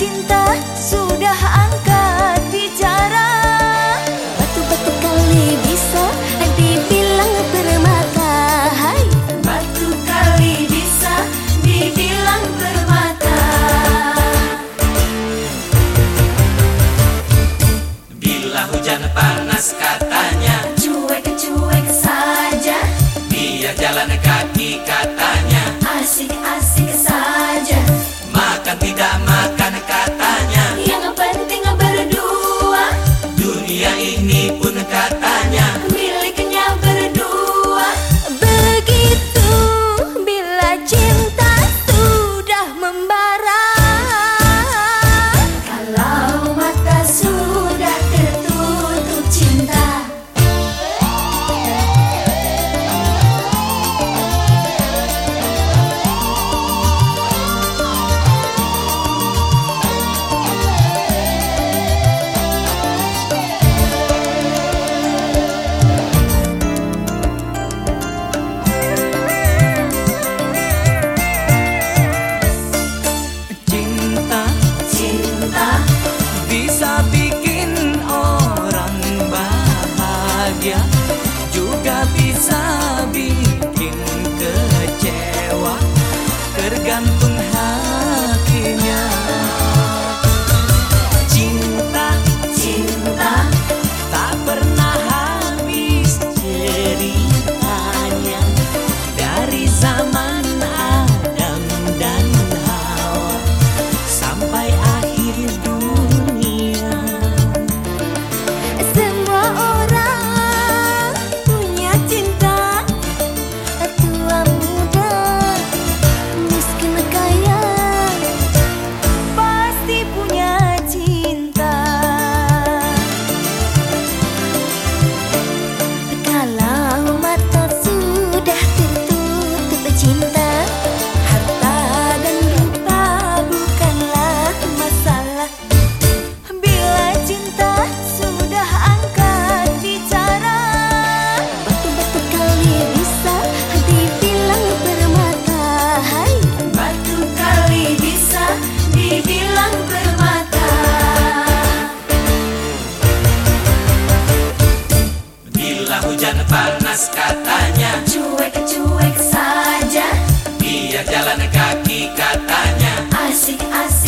cinta sudah angkat bicara. Batu-batu kali bisa dibilang permata. Hai. Batu kali bisa dibilang permata. Bila hujan panas katanya Cuek-cuek saja. Biar jalan kaki katanya Asik-asik dunia ini pun kata Yeah. hujan panas katanya Cuek-cuek saja. Biar jalan kaki katanya Asik-asik